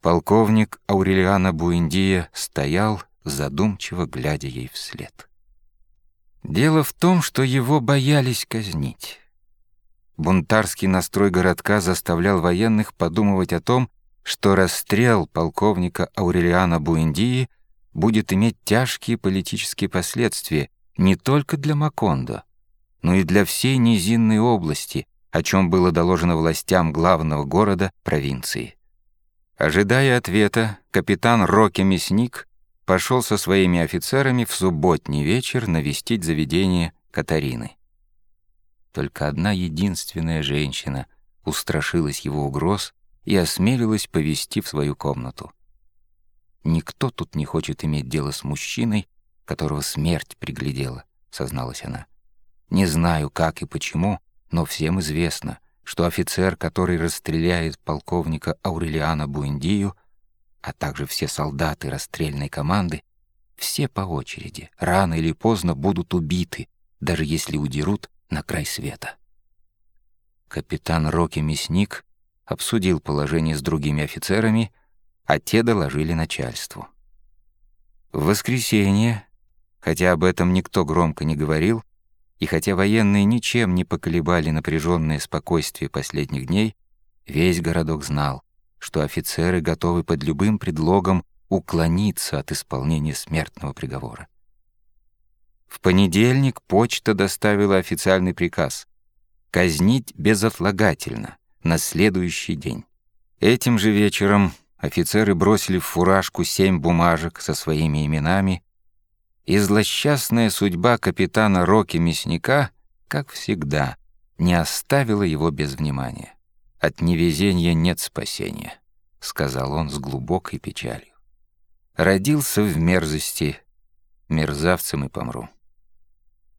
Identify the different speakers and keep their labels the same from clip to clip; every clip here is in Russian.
Speaker 1: Полковник Аурелиана Буэндия стоял, задумчиво глядя ей вслед. Дело в том, что его боялись казнить. Бунтарский настрой городка заставлял военных подумывать о том, что расстрел полковника Аурелиана Буэндии будет иметь тяжкие политические последствия не только для Макондо, но и для всей низинной области, о чем было доложено властям главного города провинции. Ожидая ответа, капитан Рокки Мясник пошел со своими офицерами в субботний вечер навестить заведение Катарины. Только одна единственная женщина устрашилась его угроз и осмелилась повести в свою комнату. «Никто тут не хочет иметь дело с мужчиной, которого смерть приглядела», — созналась она. «Не знаю, как и почему, но всем известно, что офицер, который расстреляет полковника Аурелиана Буэндию, а также все солдаты расстрельной команды, все по очереди, рано или поздно будут убиты, даже если удерут на край света. Капитан Рокки Мясник обсудил положение с другими офицерами, а те доложили начальству. В воскресенье, хотя об этом никто громко не говорил, и хотя военные ничем не поколебали напряженное спокойствие последних дней, весь городок знал, что офицеры готовы под любым предлогом уклониться от исполнения смертного приговора. В понедельник почта доставила официальный приказ казнить безотлагательно на следующий день. Этим же вечером офицеры бросили в фуражку семь бумажек со своими именами и злосчастная судьба капитана Роки Мясника, как всегда, не оставила его без внимания. «От невезения нет спасения», — сказал он с глубокой печалью. «Родился в мерзости, мерзавцем и помру».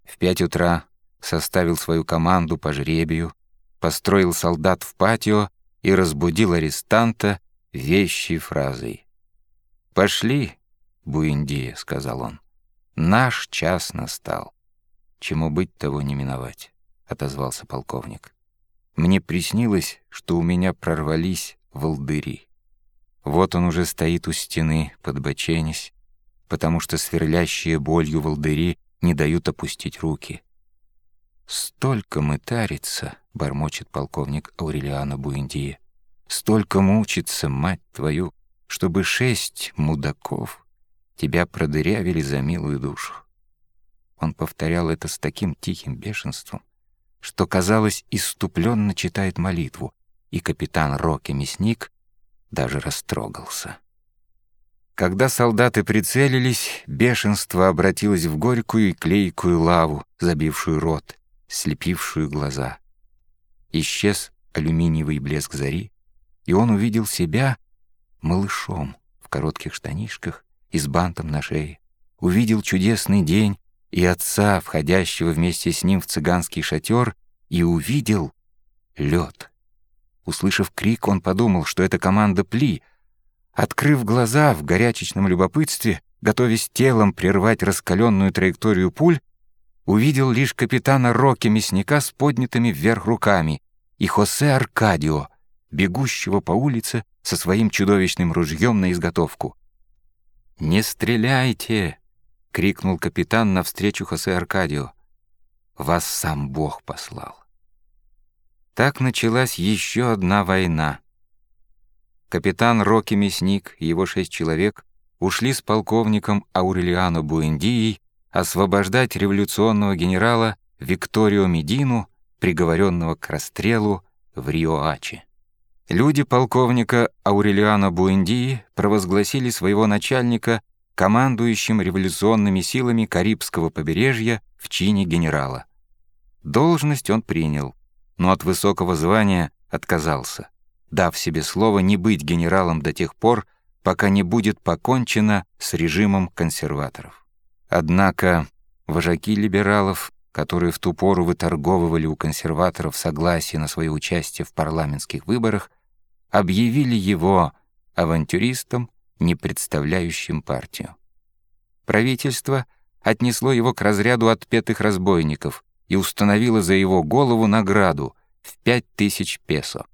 Speaker 1: В пять утра составил свою команду по жребию, построил солдат в патио и разбудил арестанта вещей фразой. «Пошли, Буиндия», — сказал он. Наш час настал. Чему быть, того не миновать, — отозвался полковник. Мне приснилось, что у меня прорвались волдыри. Вот он уже стоит у стены, подбоченясь, потому что сверлящие болью волдыри не дают опустить руки. «Столько мытарится», — бормочет полковник Аурелиано Буэндия, «столько мучится, мать твою, чтобы шесть мудаков Тебя продырявили за милую душу. Он повторял это с таким тихим бешенством, что, казалось, иступленно читает молитву, и капитан Рокки Мясник даже растрогался. Когда солдаты прицелились, бешенство обратилось в горькую и клейкую лаву, забившую рот, слепившую глаза. Исчез алюминиевый блеск зари, и он увидел себя малышом в коротких штанишках и с бантом на шее. Увидел чудесный день и отца, входящего вместе с ним в цыганский шатер, и увидел лед. Услышав крик, он подумал, что это команда Пли. Открыв глаза в горячечном любопытстве, готовясь телом прервать раскаленную траекторию пуль, увидел лишь капитана Рокки Мясника с поднятыми вверх руками и Хосе Аркадио, бегущего по улице со своим чудовищным ружьем на изготовку. «Не стреляйте!» — крикнул капитан навстречу Хосе Аркадио. «Вас сам Бог послал». Так началась еще одна война. Капитан Рокки Мясник и его шесть человек ушли с полковником Аурелиано Буэндией освобождать революционного генерала Викторио Медину, приговоренного к расстрелу в Риоаче. Люди полковника Аурелиана Буэндии провозгласили своего начальника командующим революционными силами Карибского побережья в чине генерала. Должность он принял, но от высокого звания отказался, дав себе слово не быть генералом до тех пор, пока не будет покончено с режимом консерваторов. Однако вожаки либералов, которые в ту пору выторговывали у консерваторов согласие на свое участие в парламентских выборах, объявили его авантюристом, не представляющим партию. Правительство отнесло его к разряду отпетых разбойников и установило за его голову награду в пять тысяч песо.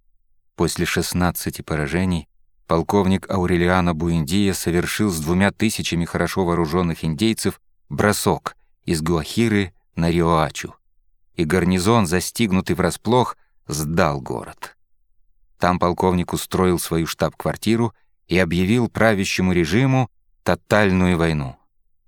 Speaker 1: После 16 поражений полковник Аурелиано Буэндия совершил с двумя тысячами хорошо вооруженных индейцев бросок из Гуахиры на Риоачу, и гарнизон, застигнутый врасплох, сдал город. Там полковник устроил свою штаб-квартиру и объявил правящему режиму тотальную войну.